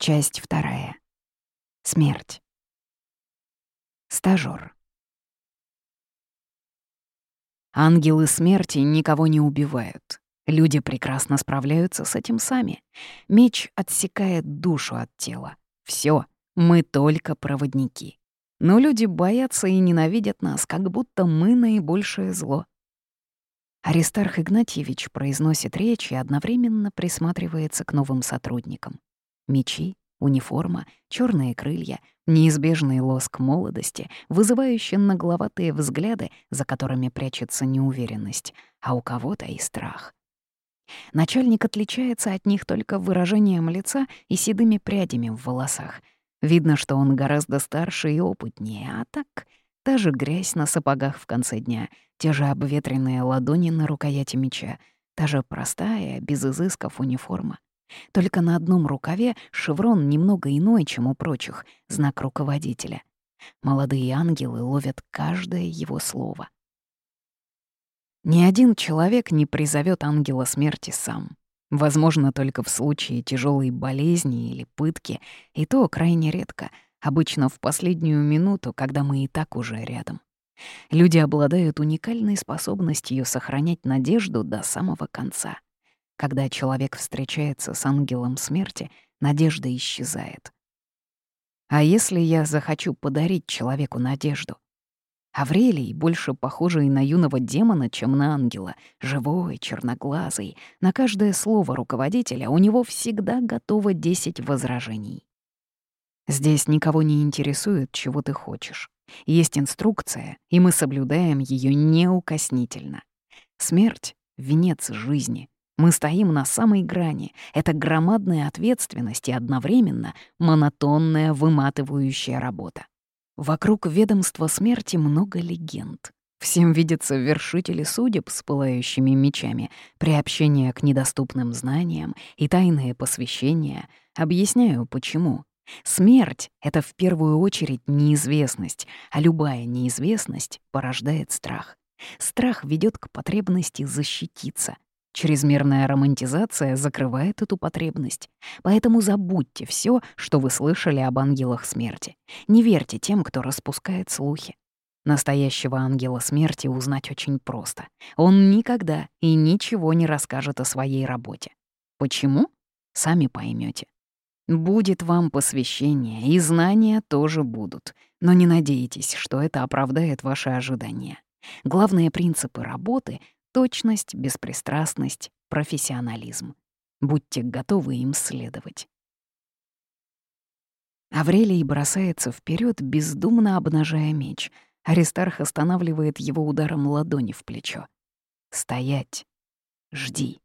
Часть вторая. Смерть. Стажёр. Ангелы смерти никого не убивают. Люди прекрасно справляются с этим сами. Меч отсекает душу от тела. Все, мы только проводники. Но люди боятся и ненавидят нас, как будто мы наибольшее зло. Аристарх Игнатьевич произносит речь и одновременно присматривается к новым сотрудникам. Мечи, униформа, черные крылья, неизбежный лоск молодости, вызывающий нагловатые взгляды, за которыми прячется неуверенность, а у кого-то и страх. Начальник отличается от них только выражением лица и седыми прядями в волосах. Видно, что он гораздо старше и опытнее, а так — та же грязь на сапогах в конце дня, те же обветренные ладони на рукояти меча, та же простая, без изысков униформа. Только на одном рукаве шеврон немного иной, чем у прочих, знак руководителя. Молодые ангелы ловят каждое его слово. Ни один человек не призовет ангела смерти сам. Возможно, только в случае тяжелой болезни или пытки, и то крайне редко, обычно в последнюю минуту, когда мы и так уже рядом. Люди обладают уникальной способностью сохранять надежду до самого конца. Когда человек встречается с ангелом смерти, надежда исчезает. А если я захочу подарить человеку надежду? Аврелий, больше похожий на юного демона, чем на ангела, живой, черноглазый, на каждое слово руководителя у него всегда готово 10 возражений. Здесь никого не интересует, чего ты хочешь. Есть инструкция, и мы соблюдаем ее неукоснительно. Смерть — венец жизни, мы стоим на самой грани. Это громадная ответственность и одновременно монотонная, выматывающая работа. Вокруг ведомства смерти много легенд. Всем видятся вершители судеб с пылающими мечами, приобщение к недоступным знаниям и тайные посвящения. Объясняю, почему. Смерть — это в первую очередь неизвестность, а любая неизвестность порождает страх. Страх ведет к потребности защититься — Чрезмерная романтизация закрывает эту потребность. Поэтому забудьте все, что вы слышали об ангелах смерти. Не верьте тем, кто распускает слухи. Настоящего ангела смерти узнать очень просто. Он никогда и ничего не расскажет о своей работе. Почему? Сами поймете. Будет вам посвящение, и знания тоже будут. Но не надейтесь, что это оправдает ваши ожидания. Главные принципы работы Точность, беспристрастность, профессионализм. Будьте готовы им следовать. Аврелий бросается вперед, бездумно обнажая меч. Аристарх останавливает его ударом ладони в плечо. «Стоять! Жди!»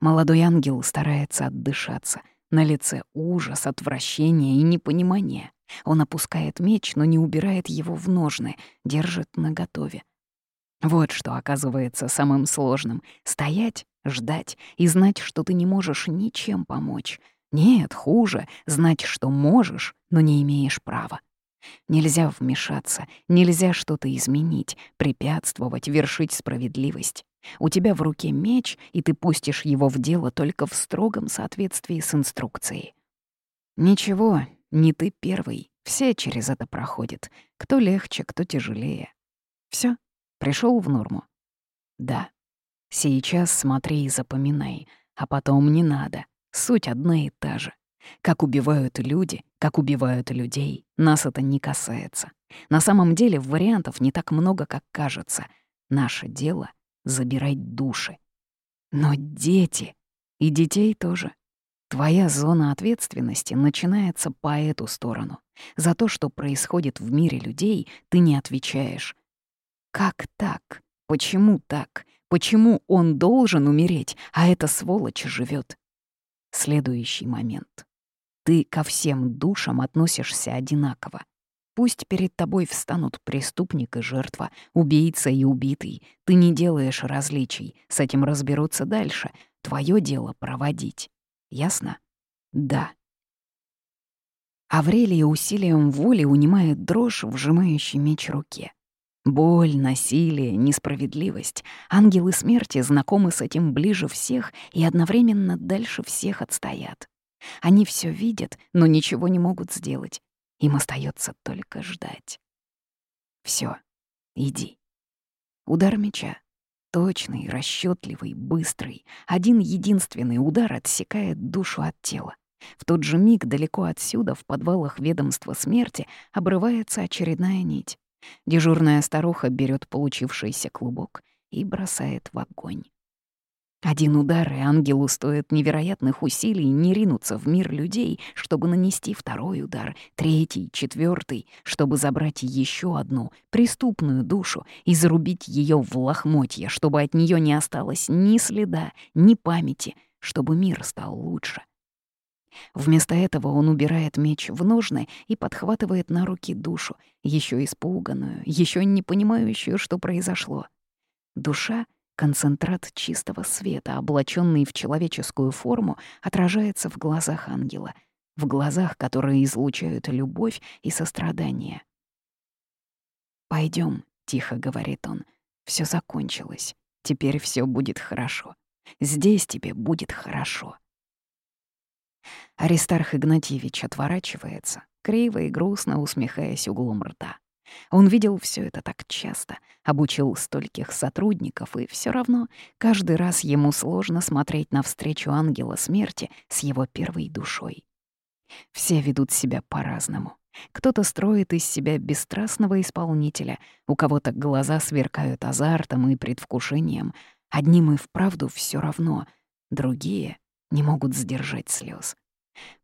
Молодой ангел старается отдышаться. На лице ужас, отвращение и непонимание. Он опускает меч, но не убирает его в ножны, держит наготове. Вот что оказывается самым сложным — стоять, ждать и знать, что ты не можешь ничем помочь. Нет, хуже — знать, что можешь, но не имеешь права. Нельзя вмешаться, нельзя что-то изменить, препятствовать, вершить справедливость. У тебя в руке меч, и ты пустишь его в дело только в строгом соответствии с инструкцией. Ничего, не ты первый, все через это проходят. Кто легче, кто тяжелее. Все, Пришел в норму? Да. Сейчас смотри и запоминай, а потом не надо. Суть одна и та же. Как убивают люди, как убивают людей, нас это не касается. На самом деле вариантов не так много, как кажется. Наше дело — забирать души. Но дети, и детей тоже. Твоя зона ответственности начинается по эту сторону. За то, что происходит в мире людей, ты не отвечаешь. Как так? Почему так? Почему он должен умереть, а эта сволочь живет? Следующий момент. Ты ко всем душам относишься одинаково. Пусть перед тобой встанут преступник и жертва, убийца и убитый. Ты не делаешь различий, с этим разберутся дальше. Твое дело — проводить. Ясно? Да. Аврелия усилием воли унимает дрожь, вжимающий меч руке. Боль, насилие, несправедливость. Ангелы смерти знакомы с этим ближе всех и одновременно дальше всех отстоят. Они все видят, но ничего не могут сделать. Им остается только ждать. Все, иди. Удар меча. Точный, расчетливый, быстрый. Один единственный удар отсекает душу от тела. В тот же миг далеко отсюда, в подвалах ведомства смерти, обрывается очередная нить. Дежурная старуха берет получившийся клубок и бросает в огонь. Один удар, и ангелу стоит невероятных усилий не ринуться в мир людей, чтобы нанести второй удар, третий, четвертый, чтобы забрать еще одну преступную душу и зарубить ее в лохмотья, чтобы от нее не осталось ни следа, ни памяти, чтобы мир стал лучше. Вместо этого он убирает меч в ножны и подхватывает на руки душу, еще испуганную, еще не понимающую, что произошло. Душа — Концентрат чистого света, облаченный в человеческую форму, отражается в глазах ангела, в глазах, которые излучают любовь и сострадание. Пойдем, тихо говорит он, все закончилось. Теперь все будет хорошо. Здесь тебе будет хорошо. Аристарх Игнатьевич отворачивается, криво и грустно усмехаясь углом рта. Он видел все это так часто, обучил стольких сотрудников, и все равно каждый раз ему сложно смотреть навстречу ангела смерти с его первой душой. Все ведут себя по-разному. Кто-то строит из себя бесстрастного исполнителя, у кого-то глаза сверкают азартом и предвкушением. Одним и вправду все равно, другие не могут сдержать слез.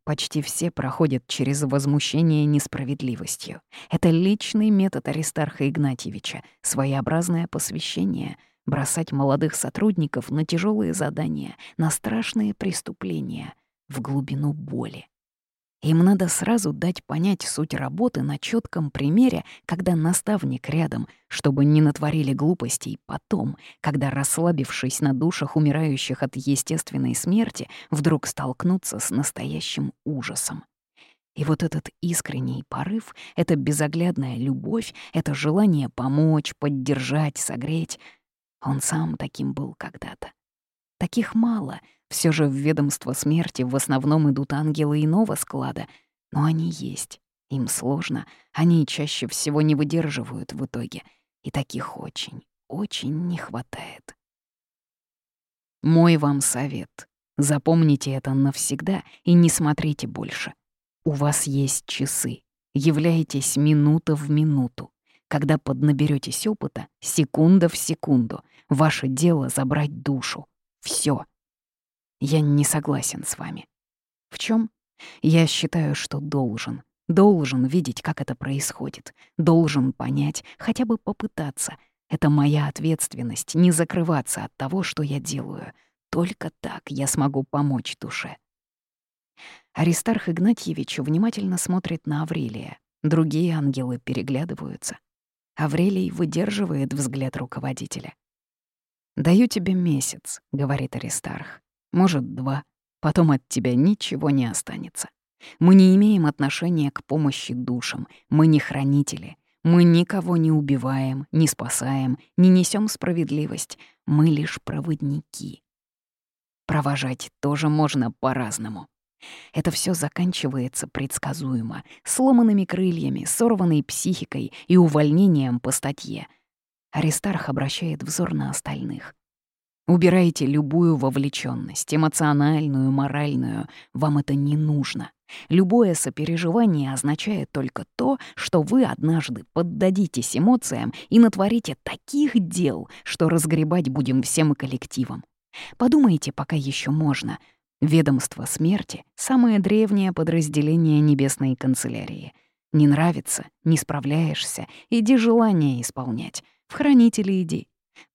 Почти все проходят через возмущение несправедливостью. Это личный метод Аристарха Игнатьевича, своеобразное посвящение — бросать молодых сотрудников на тяжелые задания, на страшные преступления, в глубину боли. Им надо сразу дать понять суть работы на четком примере, когда наставник рядом, чтобы не натворили глупостей потом, когда, расслабившись на душах умирающих от естественной смерти, вдруг столкнутся с настоящим ужасом. И вот этот искренний порыв, эта безоглядная любовь, это желание помочь, поддержать, согреть, он сам таким был когда-то. Таких мало — все же в ведомство смерти в основном идут ангелы иного склада, но они есть. Им сложно, они чаще всего не выдерживают в итоге, и таких очень, очень не хватает. Мой вам совет. Запомните это навсегда и не смотрите больше. У вас есть часы. Являйтесь минута в минуту. Когда поднаберетесь опыта, секунда в секунду, ваше дело забрать душу. Все. Я не согласен с вами. В чем? Я считаю, что должен. Должен видеть, как это происходит. Должен понять, хотя бы попытаться. Это моя ответственность — не закрываться от того, что я делаю. Только так я смогу помочь душе. Аристарх Игнатьевич внимательно смотрит на Аврелия. Другие ангелы переглядываются. Аврелий выдерживает взгляд руководителя. «Даю тебе месяц», — говорит Аристарх может, два. Потом от тебя ничего не останется. Мы не имеем отношения к помощи душам, мы не хранители. Мы никого не убиваем, не спасаем, не несем справедливость. Мы лишь проводники. Провожать тоже можно по-разному. Это все заканчивается предсказуемо, сломанными крыльями, сорванной психикой и увольнением по статье. Аристарх обращает взор на остальных. Убирайте любую вовлеченность, эмоциональную, моральную. Вам это не нужно. Любое сопереживание означает только то, что вы однажды поддадитесь эмоциям и натворите таких дел, что разгребать будем всем коллективом. Подумайте, пока еще можно. Ведомство смерти — самое древнее подразделение Небесной канцелярии. Не нравится, не справляешься, иди желание исполнять. В хранители иди.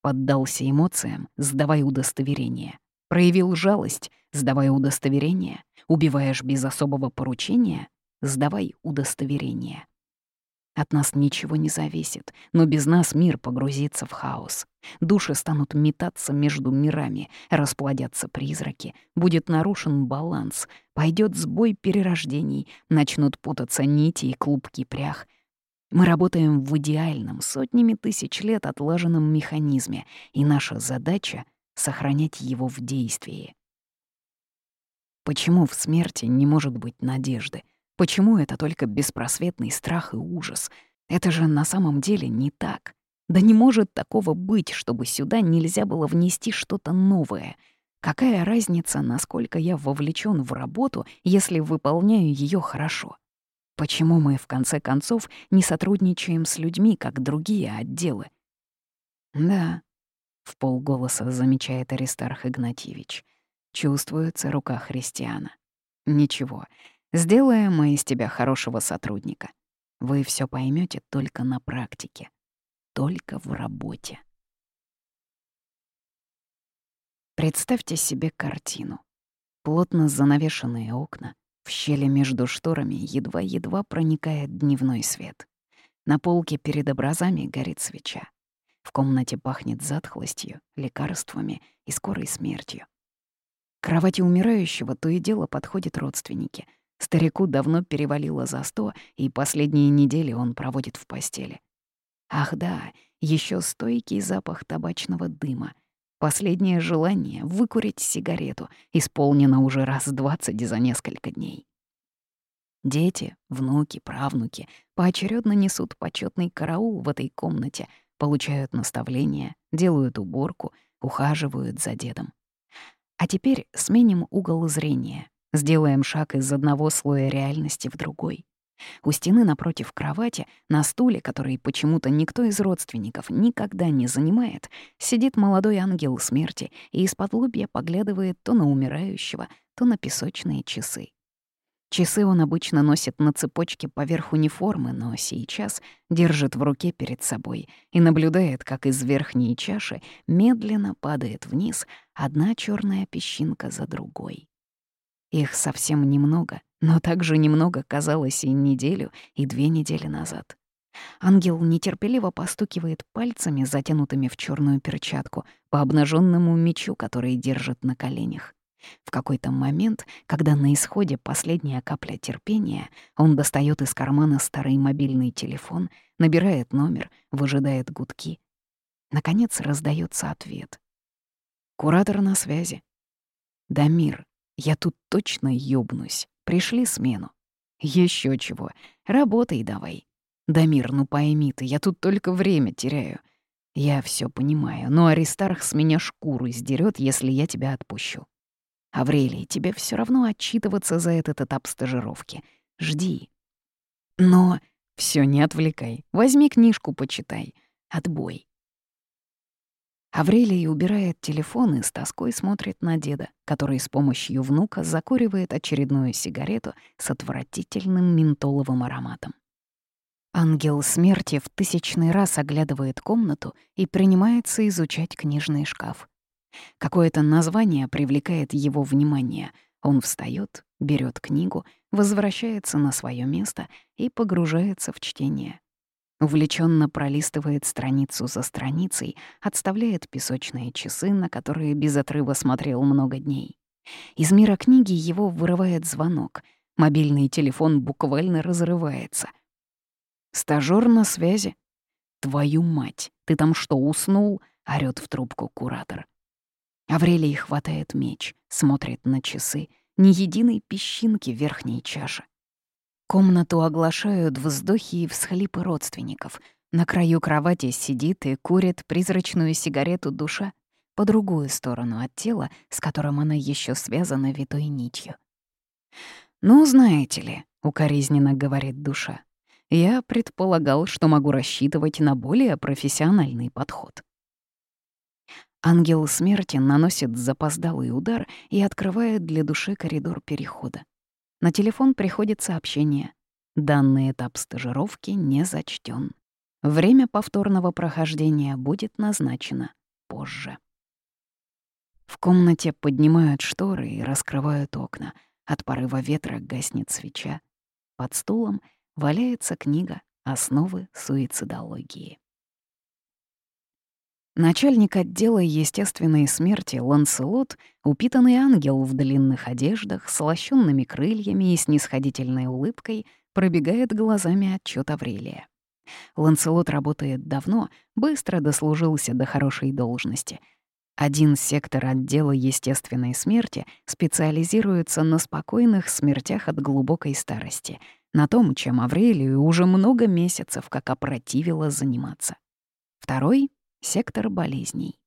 Поддался эмоциям, сдавай удостоверение. Проявил жалость, сдавай удостоверение. Убиваешь без особого поручения, сдавай удостоверение. От нас ничего не зависит, но без нас мир погрузится в хаос. Души станут метаться между мирами, расплодятся призраки, будет нарушен баланс, пойдет сбой перерождений, начнут путаться нити и клубки прях — мы работаем в идеальном, сотнями тысяч лет отлаженном механизме, и наша задача — сохранять его в действии. Почему в смерти не может быть надежды? Почему это только беспросветный страх и ужас? Это же на самом деле не так. Да не может такого быть, чтобы сюда нельзя было внести что-то новое. Какая разница, насколько я вовлечен в работу, если выполняю ее хорошо? Почему мы, в конце концов, не сотрудничаем с людьми, как другие отделы? Да, — в полголоса замечает Аристарх Игнатьевич. Чувствуется рука христиана. Ничего, сделаем мы из тебя хорошего сотрудника. Вы все поймете только на практике, только в работе. Представьте себе картину. Плотно занавешенные окна, в щели между шторами едва-едва проникает дневной свет. На полке перед образами горит свеча. В комнате пахнет затхлостью, лекарствами и скорой смертью. К кровати умирающего то и дело подходят родственники. Старику давно перевалило за сто, и последние недели он проводит в постели. Ах да, еще стойкий запах табачного дыма. Последнее желание — выкурить сигарету исполнено уже раз двадцать за несколько дней. Дети, внуки, правнуки поочередно несут почетный караул в этой комнате, получают наставления, делают уборку, ухаживают за дедом. А теперь сменим угол зрения, сделаем шаг из одного слоя реальности в другой. У стены напротив кровати, на стуле, который почему-то никто из родственников никогда не занимает, сидит молодой ангел смерти и из-под лобья поглядывает то на умирающего, то на песочные часы. Часы он обычно носит на цепочке поверх униформы, но сейчас держит в руке перед собой и наблюдает, как из верхней чаши медленно падает вниз одна черная песчинка за другой. Их совсем немного, но также немного казалось и неделю, и две недели назад. Ангел нетерпеливо постукивает пальцами, затянутыми в черную перчатку, по обнаженному мечу, который держит на коленях. В какой-то момент, когда на исходе последняя капля терпения, он достает из кармана старый мобильный телефон, набирает номер, выжидает гудки. Наконец раздается ответ. «Куратор на связи». «Дамир, я тут точно ёбнусь. Пришли смену». Еще чего. Работай давай». «Дамир, ну пойми ты, я тут только время теряю». «Я все понимаю, но Аристарх с меня шкуру сдерет, если я тебя отпущу». Аврелий, тебе все равно отчитываться за этот этап стажировки. Жди. Но все не отвлекай. Возьми книжку, почитай. Отбой. Аврелий убирает телефон и с тоской смотрит на деда, который с помощью внука закуривает очередную сигарету с отвратительным ментоловым ароматом. Ангел смерти в тысячный раз оглядывает комнату и принимается изучать книжный шкаф. Какое-то название привлекает его внимание. Он встает, берет книгу, возвращается на свое место и погружается в чтение. Увлеченно пролистывает страницу за страницей, отставляет песочные часы, на которые без отрыва смотрел много дней. Из мира книги его вырывает звонок. Мобильный телефон буквально разрывается. «Стажёр на связи?» «Твою мать, ты там что, уснул?» — орёт в трубку куратор. Аврелий хватает меч, смотрит на часы, ни единой песчинки верхней чаши. Комнату оглашают вздохи и всхлипы родственников. На краю кровати сидит и курит призрачную сигарету душа по другую сторону от тела, с которым она еще связана витой нитью. «Ну, знаете ли», — укоризненно говорит душа, «я предполагал, что могу рассчитывать на более профессиональный подход». Ангел смерти наносит запоздалый удар и открывает для души коридор перехода. На телефон приходит сообщение. Данный этап стажировки не зачтен. Время повторного прохождения будет назначено позже. В комнате поднимают шторы и раскрывают окна. От порыва ветра гаснет свеча. Под стулом валяется книга «Основы суицидологии». Начальник отдела естественной смерти Ланселот, упитанный ангел в длинных одеждах, с лощенными крыльями и снисходительной улыбкой, пробегает глазами отчет Аврелия. Ланселот работает давно, быстро дослужился до хорошей должности. Один сектор отдела естественной смерти специализируется на спокойных смертях от глубокой старости, на том, чем Аврелию уже много месяцев как опротивило заниматься. Второй — сектор болезней.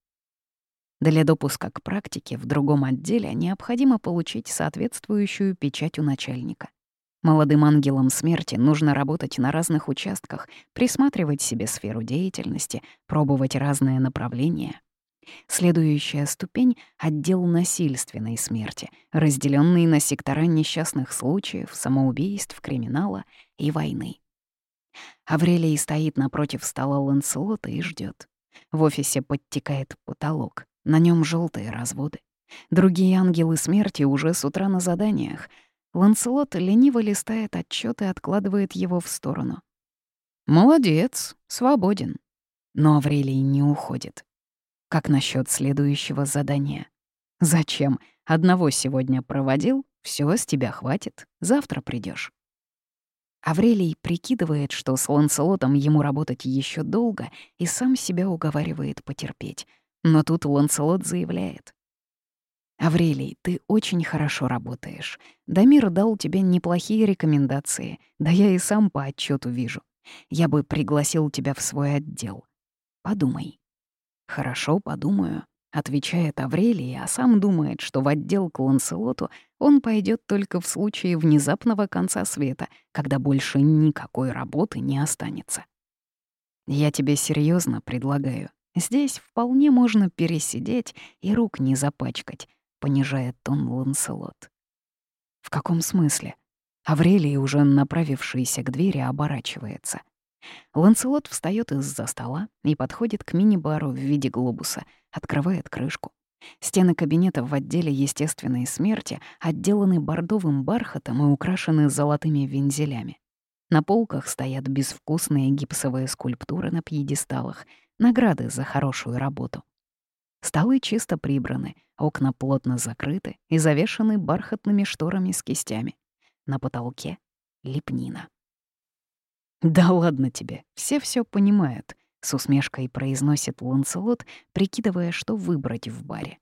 Для допуска к практике в другом отделе необходимо получить соответствующую печать у начальника. Молодым ангелам смерти нужно работать на разных участках, присматривать себе сферу деятельности, пробовать разные направления. Следующая ступень — отдел насильственной смерти, разделенный на сектора несчастных случаев, самоубийств, криминала и войны. Аврелий стоит напротив стола Ланселота и ждет. В офисе подтекает потолок. На нем желтые разводы. Другие ангелы смерти уже с утра на заданиях. Ланселот лениво листает отчет и откладывает его в сторону. «Молодец, свободен». Но Аврелий не уходит. Как насчет следующего задания? Зачем? Одного сегодня проводил, все с тебя хватит, завтра придешь. Аврелий прикидывает, что с Ланселотом ему работать еще долго, и сам себя уговаривает потерпеть — но тут Ланселот заявляет. «Аврелий, ты очень хорошо работаешь. Дамир дал тебе неплохие рекомендации, да я и сам по отчету вижу. Я бы пригласил тебя в свой отдел. Подумай». «Хорошо, подумаю», — отвечает Аврелий, а сам думает, что в отдел к Ланселоту он пойдет только в случае внезапного конца света, когда больше никакой работы не останется. «Я тебе серьезно предлагаю Здесь вполне можно пересидеть и рук не запачкать, понижает тон Ланселот. В каком смысле? Аврелий, уже направившийся к двери, оборачивается. Ланселот встает из-за стола и подходит к мини-бару в виде глобуса, открывает крышку. Стены кабинета в отделе естественной смерти отделаны бордовым бархатом и украшены золотыми вензелями. На полках стоят безвкусные гипсовые скульптуры на пьедесталах — награды за хорошую работу. Столы чисто прибраны, окна плотно закрыты и завешаны бархатными шторами с кистями. На потолке — лепнина. «Да ладно тебе, все все понимают», — с усмешкой произносит Ланселот, прикидывая, что выбрать в баре.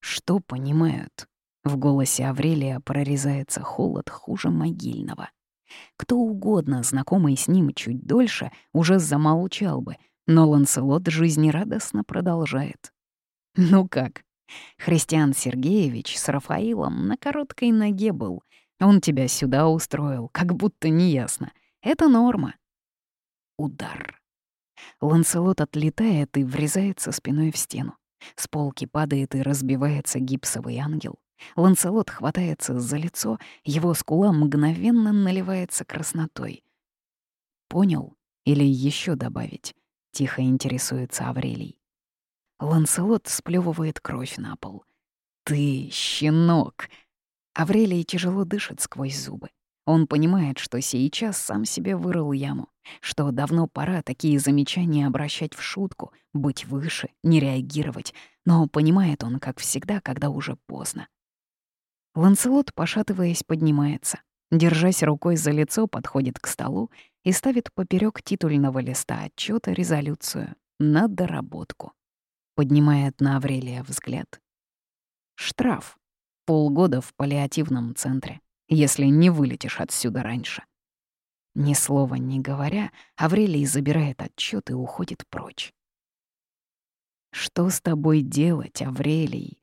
«Что понимают?» В голосе Аврелия прорезается холод хуже могильного. Кто угодно, знакомый с ним чуть дольше, уже замолчал бы, но Ланселот жизнерадостно продолжает. «Ну как? Христиан Сергеевич с Рафаилом на короткой ноге был. Он тебя сюда устроил, как будто неясно. Это норма». Удар. Ланселот отлетает и врезается спиной в стену. С полки падает и разбивается гипсовый ангел. Ланселот хватается за лицо, его скула мгновенно наливается краснотой. Понял? Или еще добавить? — тихо интересуется Аврелий. Ланселот сплевывает кровь на пол. «Ты, щенок!» Аврелий тяжело дышит сквозь зубы. Он понимает, что сейчас сам себе вырыл яму, что давно пора такие замечания обращать в шутку, быть выше, не реагировать, но понимает он, как всегда, когда уже поздно. Ланселот, пошатываясь, поднимается. Держась рукой за лицо, подходит к столу и ставит поперек титульного листа отчета резолюцию на доработку. Поднимает на Аврелия взгляд. Штраф. Полгода в паллиативном центре, если не вылетишь отсюда раньше. Ни слова не говоря, Аврелий забирает отчет и уходит прочь. «Что с тобой делать, Аврелий?»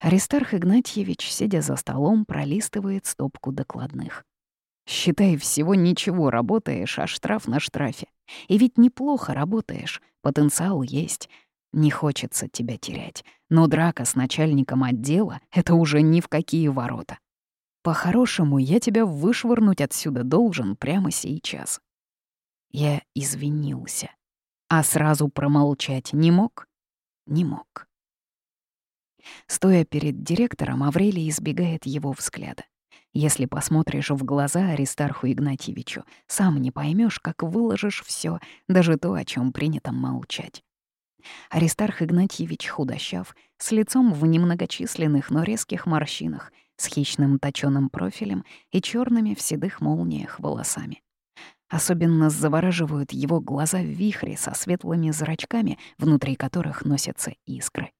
Аристарх Игнатьевич, сидя за столом, пролистывает стопку докладных. Считай, всего ничего работаешь, а штраф на штрафе. И ведь неплохо работаешь, потенциал есть. Не хочется тебя терять, но драка с начальником отдела — это уже ни в какие ворота. По-хорошему, я тебя вышвырнуть отсюда должен прямо сейчас. Я извинился. А сразу промолчать не мог? Не мог. Стоя перед директором, Аврелий избегает его взгляда. Если посмотришь в глаза Аристарху Игнатьевичу, сам не поймешь, как выложишь все, даже то, о чем принято молчать. Аристарх Игнатьевич худощав, с лицом в немногочисленных, но резких морщинах, с хищным точёным профилем и черными в седых молниях волосами. Особенно завораживают его глаза в вихре со светлыми зрачками, внутри которых носятся искры.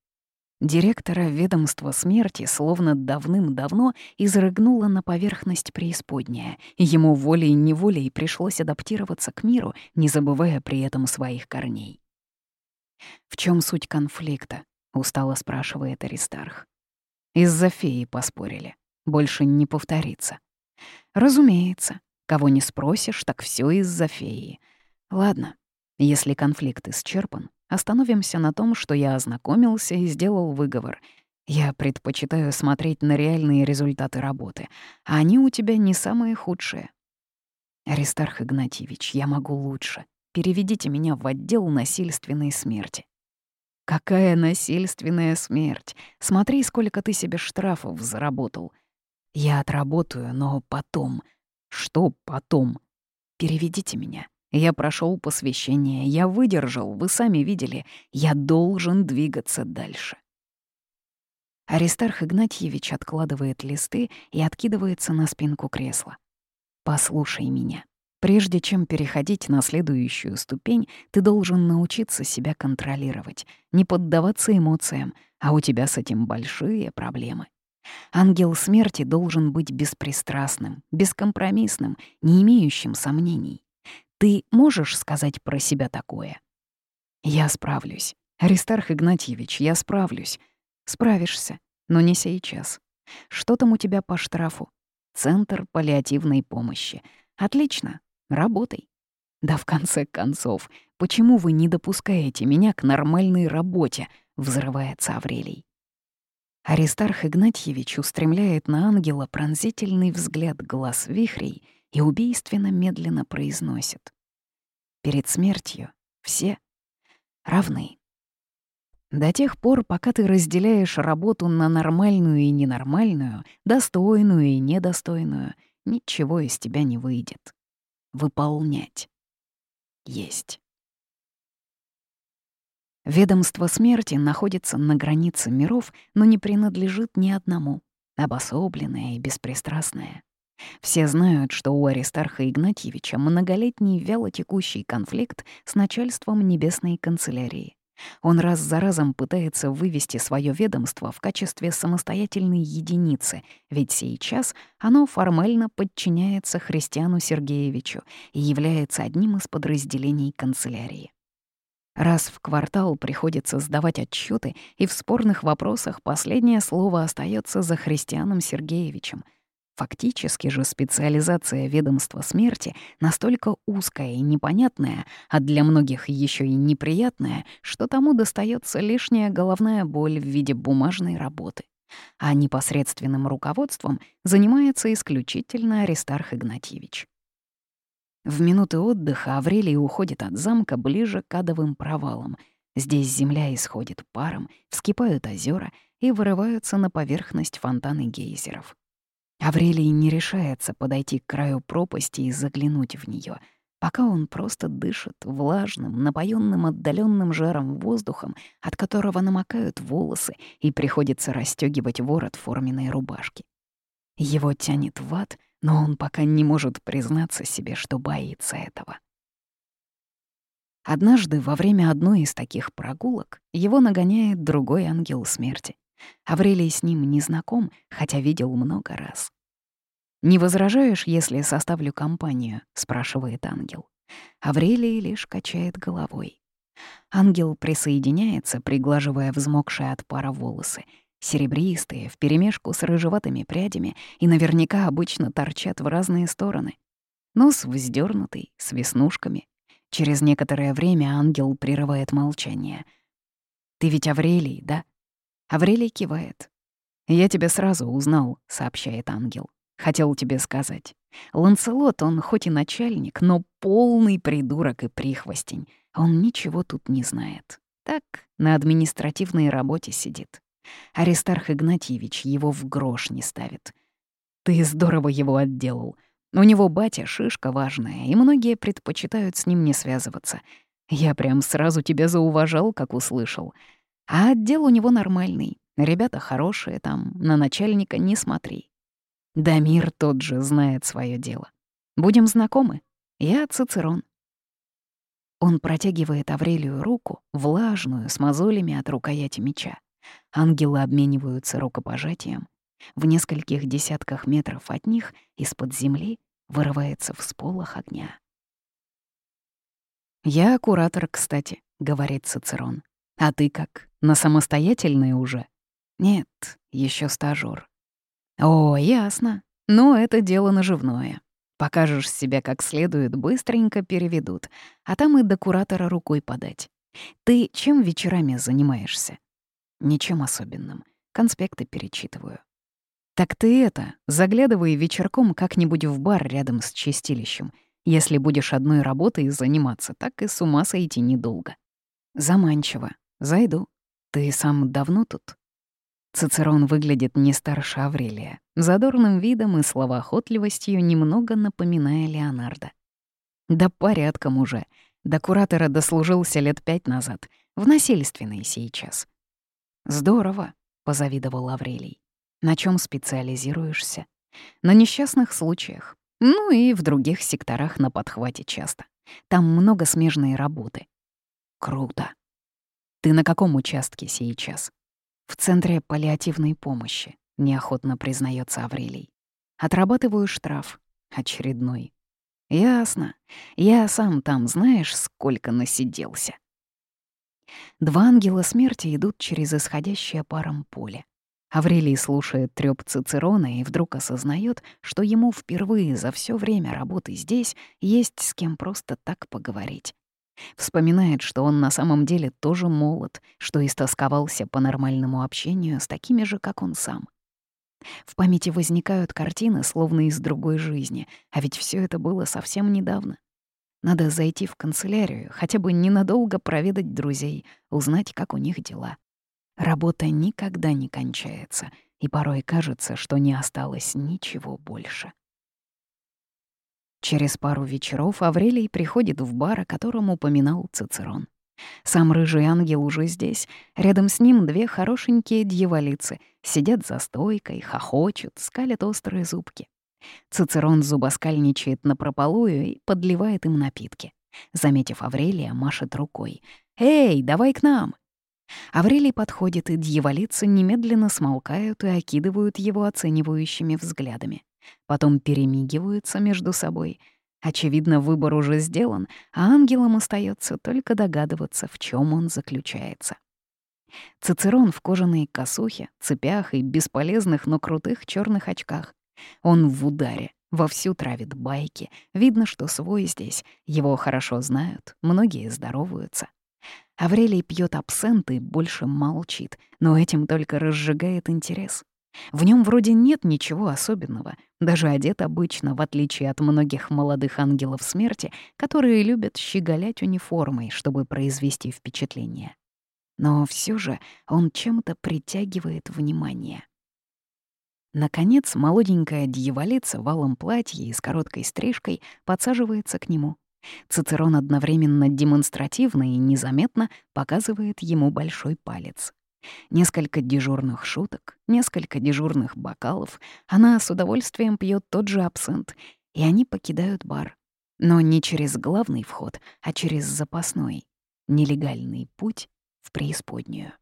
Директора ведомства смерти словно давным-давно изрыгнула на поверхность преисподняя, и ему волей-неволей пришлось адаптироваться к миру, не забывая при этом своих корней. «В чем суть конфликта?» — устало спрашивает Аристарх. «Из-за феи поспорили. Больше не повторится». «Разумеется. Кого не спросишь, так все из-за феи. Ладно, если конфликт исчерпан, Остановимся на том, что я ознакомился и сделал выговор. Я предпочитаю смотреть на реальные результаты работы, а они у тебя не самые худшие. Аристарх Игнатьевич, я могу лучше. Переведите меня в отдел насильственной смерти. Какая насильственная смерть? Смотри, сколько ты себе штрафов заработал. Я отработаю, но потом. Что потом? Переведите меня. Я прошел посвящение, я выдержал, вы сами видели, я должен двигаться дальше. Аристарх Игнатьевич откладывает листы и откидывается на спинку кресла. «Послушай меня. Прежде чем переходить на следующую ступень, ты должен научиться себя контролировать, не поддаваться эмоциям, а у тебя с этим большие проблемы. Ангел смерти должен быть беспристрастным, бескомпромиссным, не имеющим сомнений. Ты можешь сказать про себя такое? Я справлюсь. Аристарх Игнатьевич, я справлюсь. Справишься, но не сейчас. Что там у тебя по штрафу? Центр паллиативной помощи. Отлично, работай. Да в конце концов, почему вы не допускаете меня к нормальной работе? Взрывается Аврелий. Аристарх Игнатьевич устремляет на ангела пронзительный взгляд глаз вихрей — и убийственно медленно произносит. Перед смертью все равны. До тех пор, пока ты разделяешь работу на нормальную и ненормальную, достойную и недостойную, ничего из тебя не выйдет. Выполнять. Есть. Ведомство смерти находится на границе миров, но не принадлежит ни одному, обособленное и беспристрастное. Все знают, что у Аристарха Игнатьевича многолетний вялотекущий конфликт с начальством Небесной канцелярии. Он раз за разом пытается вывести свое ведомство в качестве самостоятельной единицы, ведь сейчас оно формально подчиняется Христиану Сергеевичу и является одним из подразделений канцелярии. Раз в квартал приходится сдавать отчеты, и в спорных вопросах последнее слово остается за Христианом Сергеевичем — Фактически же специализация ведомства смерти настолько узкая и непонятная, а для многих еще и неприятная, что тому достается лишняя головная боль в виде бумажной работы. А непосредственным руководством занимается исключительно Аристарх Игнатьевич. В минуты отдыха Аврелий уходит от замка ближе к адовым провалам. Здесь земля исходит паром, вскипают озера и вырываются на поверхность фонтаны гейзеров. Аврелий не решается подойти к краю пропасти и заглянуть в нее, пока он просто дышит влажным, напоенным отдаленным жаром воздухом, от которого намокают волосы и приходится расстегивать ворот форменной рубашки. Его тянет в ад, но он пока не может признаться себе, что боится этого. Однажды во время одной из таких прогулок его нагоняет другой ангел смерти. Аврелий с ним не знаком, хотя видел много раз. «Не возражаешь, если составлю компанию?» — спрашивает ангел. Аврелий лишь качает головой. Ангел присоединяется, приглаживая взмокшие от пара волосы, серебристые, вперемешку с рыжеватыми прядями и наверняка обычно торчат в разные стороны. Нос вздернутый, с веснушками. Через некоторое время ангел прерывает молчание. «Ты ведь Аврелий, да?» Аврелий кивает. «Я тебя сразу узнал», — сообщает ангел. «Хотел тебе сказать. Ланселот, он хоть и начальник, но полный придурок и прихвостень. Он ничего тут не знает. Так, на административной работе сидит. Аристарх Игнатьевич его в грош не ставит. Ты здорово его отделал. У него батя шишка важная, и многие предпочитают с ним не связываться. Я прям сразу тебя зауважал, как услышал. А отдел у него нормальный. Ребята хорошие там, на начальника не смотри. Дамир тот же знает свое дело. Будем знакомы? Я Цицерон. Он протягивает Аврелию руку, влажную, с мозолями от рукояти меча. Ангелы обмениваются рукопожатием. В нескольких десятках метров от них из-под земли вырывается всполох огня. «Я куратор, кстати», — говорит Цицерон. «А ты как, на самостоятельной уже?» «Нет, еще стажёр». «О, ясно. Ну, это дело наживное. Покажешь себя как следует, быстренько переведут, а там и до куратора рукой подать. Ты чем вечерами занимаешься? Ничем особенным. Конспекты перечитываю. Так ты это, заглядывай вечерком как-нибудь в бар рядом с чистилищем. Если будешь одной работой заниматься, так и с ума сойти недолго. Заманчиво. Зайду. Ты сам давно тут? Цицерон выглядит не старше Аврелия, задорным видом и словоохотливостью немного напоминая Леонардо. Да порядком уже. До куратора дослужился лет пять назад, в насильственной сейчас. «Здорово», — позавидовал Аврелий. «На чем специализируешься?» «На несчастных случаях. Ну и в других секторах на подхвате часто. Там много смежной работы». «Круто. Ты на каком участке сейчас?» В центре паллиативной помощи, неохотно признается Аврелий. Отрабатываю штраф. Очередной. Ясно. Я сам там, знаешь, сколько насиделся. Два ангела смерти идут через исходящее паром поле. Аврелий слушает трёп Цицерона и вдруг осознает, что ему впервые за все время работы здесь есть с кем просто так поговорить. Вспоминает, что он на самом деле тоже молод, что истосковался по нормальному общению с такими же, как он сам. В памяти возникают картины, словно из другой жизни, а ведь все это было совсем недавно. Надо зайти в канцелярию, хотя бы ненадолго проведать друзей, узнать, как у них дела. Работа никогда не кончается, и порой кажется, что не осталось ничего больше. Через пару вечеров Аврелий приходит в бар, о котором упоминал Цицерон. Сам рыжий ангел уже здесь. Рядом с ним две хорошенькие дьяволицы. Сидят за стойкой, хохочут, скалят острые зубки. Цицерон зубоскальничает напропалую и подливает им напитки. Заметив Аврелия, машет рукой. «Эй, давай к нам!» Аврелий подходит, и дьяволицы немедленно смолкают и окидывают его оценивающими взглядами потом перемигиваются между собой. Очевидно, выбор уже сделан, а ангелам остается только догадываться, в чем он заключается. Цицерон в кожаной косухе, цепях и бесполезных, но крутых черных очках. Он в ударе, вовсю травит байки. Видно, что свой здесь, его хорошо знают, многие здороваются. Аврелий пьет абсент и больше молчит, но этим только разжигает интерес. В нем вроде нет ничего особенного, даже одет обычно, в отличие от многих молодых ангелов смерти, которые любят щеголять униформой, чтобы произвести впечатление. Но все же он чем-то притягивает внимание. Наконец, молоденькая дьяволица в алом платье и с короткой стрижкой подсаживается к нему. Цицерон одновременно демонстративно и незаметно показывает ему большой палец. Несколько дежурных шуток, несколько дежурных бокалов. Она с удовольствием пьет тот же абсент, и они покидают бар. Но не через главный вход, а через запасной, нелегальный путь в преисподнюю.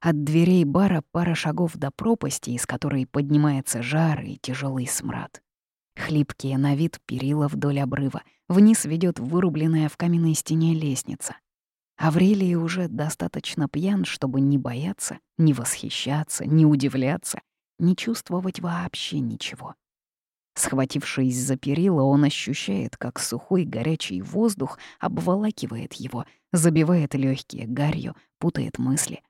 От дверей бара пара шагов до пропасти, из которой поднимается жар и тяжелый смрад. Хлипкие на вид перила вдоль обрыва, вниз ведет вырубленная в каменной стене лестница — Аврелий уже достаточно пьян, чтобы не бояться, не восхищаться, не удивляться, не чувствовать вообще ничего. Схватившись за перила, он ощущает, как сухой горячий воздух обволакивает его, забивает легкие гарью, путает мысли.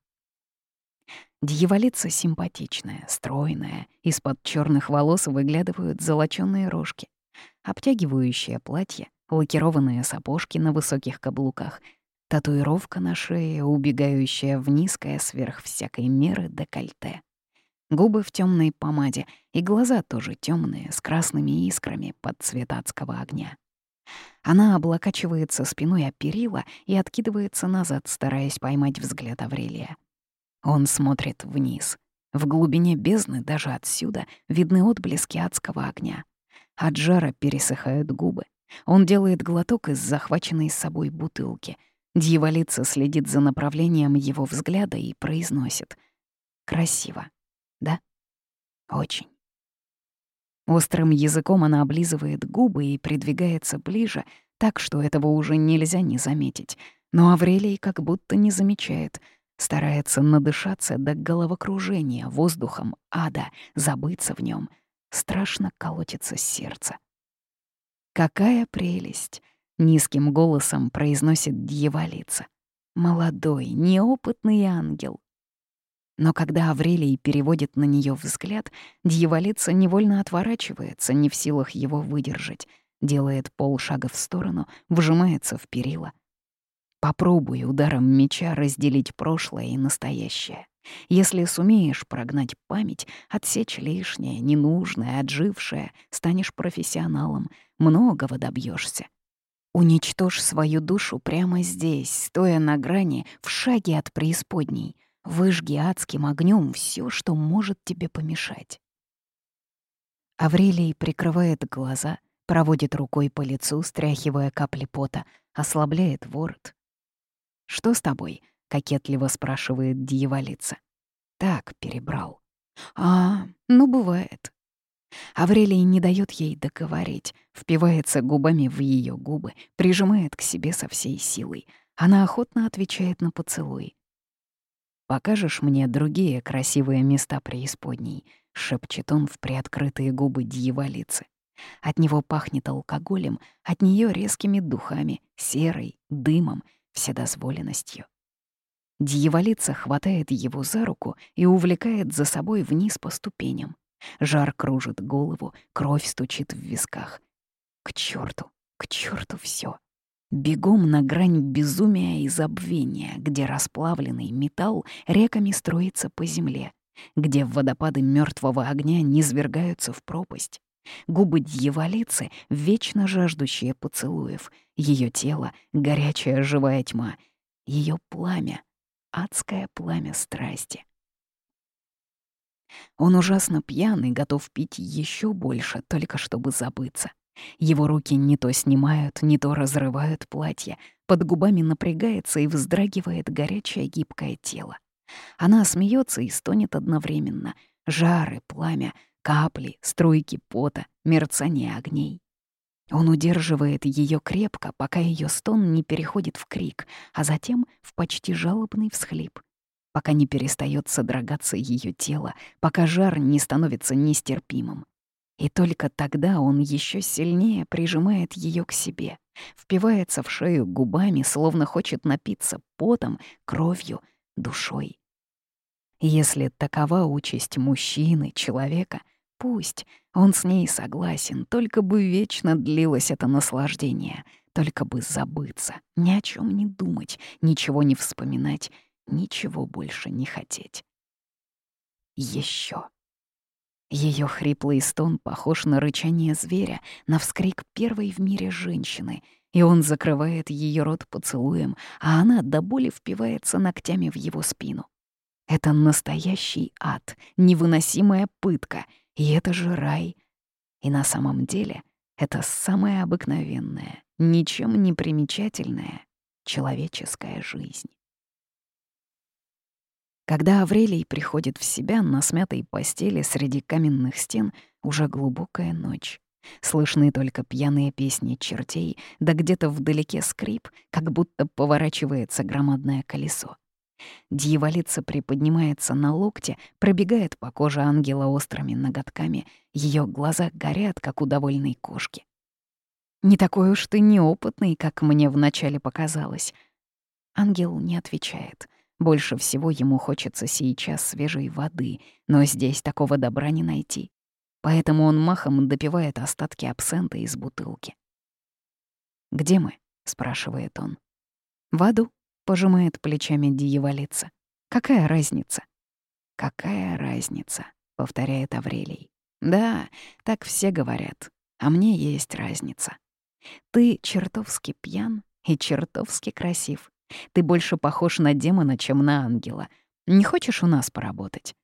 Дьяволица симпатичная, стройная, из-под черных волос выглядывают золочёные рожки. Обтягивающее платье, лакированные сапожки на высоких каблуках — Татуировка на шее, убегающая в низкое сверх всякой меры декольте. Губы в темной помаде, и глаза тоже темные, с красными искрами под цвет адского огня. Она облокачивается спиной о перила и откидывается назад, стараясь поймать взгляд Аврелия. Он смотрит вниз. В глубине бездны даже отсюда видны отблески адского огня. От жара пересыхают губы. Он делает глоток из захваченной с собой бутылки — Дьяволица следит за направлением его взгляда и произносит. «Красиво, да? Очень». Острым языком она облизывает губы и придвигается ближе, так что этого уже нельзя не заметить. Но Аврелий как будто не замечает, старается надышаться до головокружения воздухом ада, забыться в нем. Страшно колотится сердце. «Какая прелесть!» — низким голосом произносит дьяволица. «Молодой, неопытный ангел». Но когда Аврелий переводит на нее взгляд, дьяволица невольно отворачивается, не в силах его выдержать, делает полшага в сторону, вжимается в перила. Попробуй ударом меча разделить прошлое и настоящее. Если сумеешь прогнать память, отсечь лишнее, ненужное, отжившее, станешь профессионалом, многого добьешься. Уничтожь свою душу прямо здесь, стоя на грани, в шаге от преисподней. Выжги адским огнем все, что может тебе помешать. Аврелий прикрывает глаза, проводит рукой по лицу, стряхивая капли пота, ослабляет ворот. «Что с тобой?» — кокетливо спрашивает дьяволица. «Так, перебрал». «А, ну, бывает». Аврелий не дает ей договорить, впивается губами в ее губы, прижимает к себе со всей силой. Она охотно отвечает на поцелуй. «Покажешь мне другие красивые места преисподней?» — шепчет он в приоткрытые губы дьяволицы. От него пахнет алкоголем, от нее резкими духами, серой, дымом, вседозволенностью. Дьяволица хватает его за руку и увлекает за собой вниз по ступеням. Жар кружит голову, кровь стучит в висках. К черту, к черту все. Бегом на грань безумия и забвения, где расплавленный металл реками строится по земле, где водопады мертвого огня низвергаются в пропасть. Губы дьяволицы, вечно жаждущие поцелуев, ее тело — горячая живая тьма, ее пламя — адское пламя страсти. Он ужасно пьяный, готов пить еще больше, только чтобы забыться. Его руки не то снимают, не то разрывают платье, под губами напрягается и вздрагивает горячее гибкое тело. Она смеется и стонет одновременно. Жары, пламя, капли, струйки пота, мерцание огней. Он удерживает ее крепко, пока ее стон не переходит в крик, а затем в почти жалобный всхлип пока не перестает содрогаться ее тело, пока жар не становится нестерпимым. И только тогда он еще сильнее прижимает ее к себе, впивается в шею губами, словно хочет напиться потом, кровью, душой. Если такова участь мужчины, человека, пусть, он с ней согласен, только бы вечно длилось это наслаждение, только бы забыться, ни о чем не думать, ничего не вспоминать, ничего больше не хотеть. Еще. Ее хриплый стон похож на рычание зверя, на вскрик первой в мире женщины, и он закрывает ее рот поцелуем, а она до боли впивается ногтями в его спину. Это настоящий ад, невыносимая пытка, и это же рай. И на самом деле это самая обыкновенная, ничем не примечательная человеческая жизнь. Когда Аврелий приходит в себя на смятой постели среди каменных стен, уже глубокая ночь. Слышны только пьяные песни чертей, да где-то вдалеке скрип, как будто поворачивается громадное колесо. Дьяволица приподнимается на локте, пробегает по коже ангела острыми ноготками, ее глаза горят, как у довольной кошки. «Не такой уж ты неопытный, как мне вначале показалось». Ангел не отвечает — больше всего ему хочется сейчас свежей воды, но здесь такого добра не найти. Поэтому он махом допивает остатки абсента из бутылки. «Где мы?» — спрашивает он. «В аду», — пожимает плечами дьяволица. «Какая разница?» «Какая разница?» — повторяет Аврелий. «Да, так все говорят. А мне есть разница. Ты чертовски пьян и чертовски красив. Ты больше похож на демона, чем на ангела. Не хочешь у нас поработать?»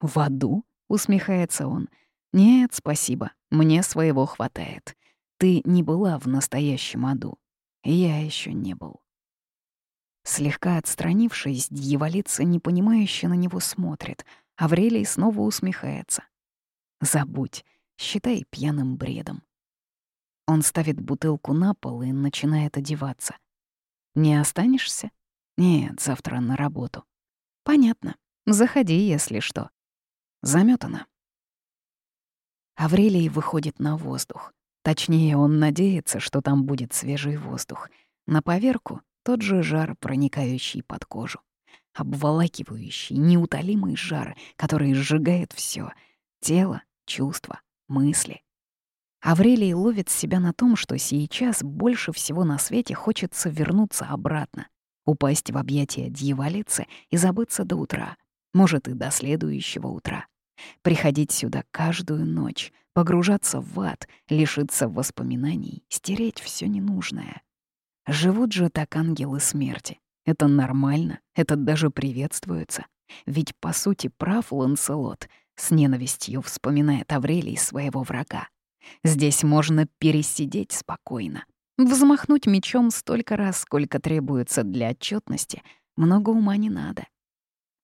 «В аду?» — усмехается он. «Нет, спасибо, мне своего хватает. Ты не была в настоящем аду. Я еще не был». Слегка отстранившись, дьяволица непонимающе на него смотрит. Аврелий снова усмехается. «Забудь, считай пьяным бредом». Он ставит бутылку на пол и начинает одеваться. «Не останешься?» «Нет, завтра на работу». «Понятно. Заходи, если что». Заметано. Аврелий выходит на воздух. Точнее, он надеется, что там будет свежий воздух. На поверку тот же жар, проникающий под кожу. Обволакивающий, неутолимый жар, который сжигает все — тело, чувства, мысли. Аврелий ловит себя на том, что сейчас больше всего на свете хочется вернуться обратно, упасть в объятия дьяволицы и забыться до утра, может, и до следующего утра. Приходить сюда каждую ночь, погружаться в ад, лишиться воспоминаний, стереть все ненужное. Живут же так ангелы смерти. Это нормально, это даже приветствуется. Ведь, по сути, прав Ланселот, с ненавистью вспоминает Аврелий своего врага. Здесь можно пересидеть спокойно. Взмахнуть мечом столько раз, сколько требуется для отчетности, много ума не надо.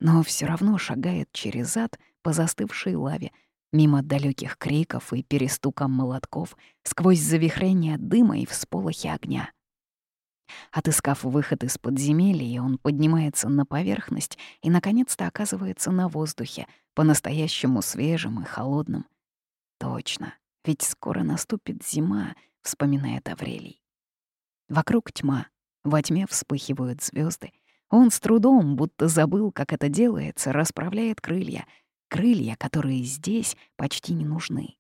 Но все равно шагает через ад по застывшей лаве, мимо далеких криков и перестуком молотков, сквозь завихрение дыма и всполохи огня. Отыскав выход из подземелья, он поднимается на поверхность и, наконец-то, оказывается на воздухе, по-настоящему свежим и холодным. Точно, ведь скоро наступит зима, вспоминает Аврелий. Вокруг тьма, во тьме вспыхивают звезды. Он с трудом, будто забыл, как это делается, расправляет крылья, крылья, которые здесь почти не нужны.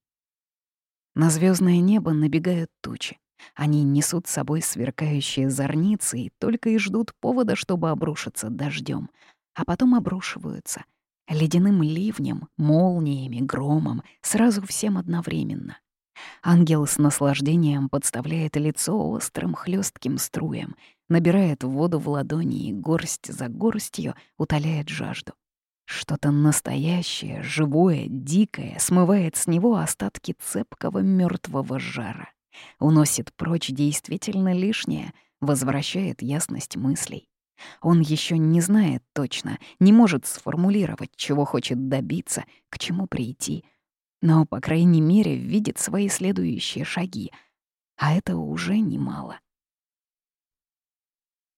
На звездное небо набегают тучи. Они несут с собой сверкающие зорницы и только и ждут повода, чтобы обрушиться дождем, а потом обрушиваются ледяным ливнем, молниями, громом, сразу всем одновременно. Ангел с наслаждением подставляет лицо острым хлестким струям, набирает воду в ладони и горсть за горстью утоляет жажду. Что-то настоящее, живое, дикое смывает с него остатки цепкого мертвого жара уносит прочь действительно лишнее, возвращает ясность мыслей. Он еще не знает точно, не может сформулировать, чего хочет добиться, к чему прийти, но, по крайней мере, видит свои следующие шаги, а это уже немало.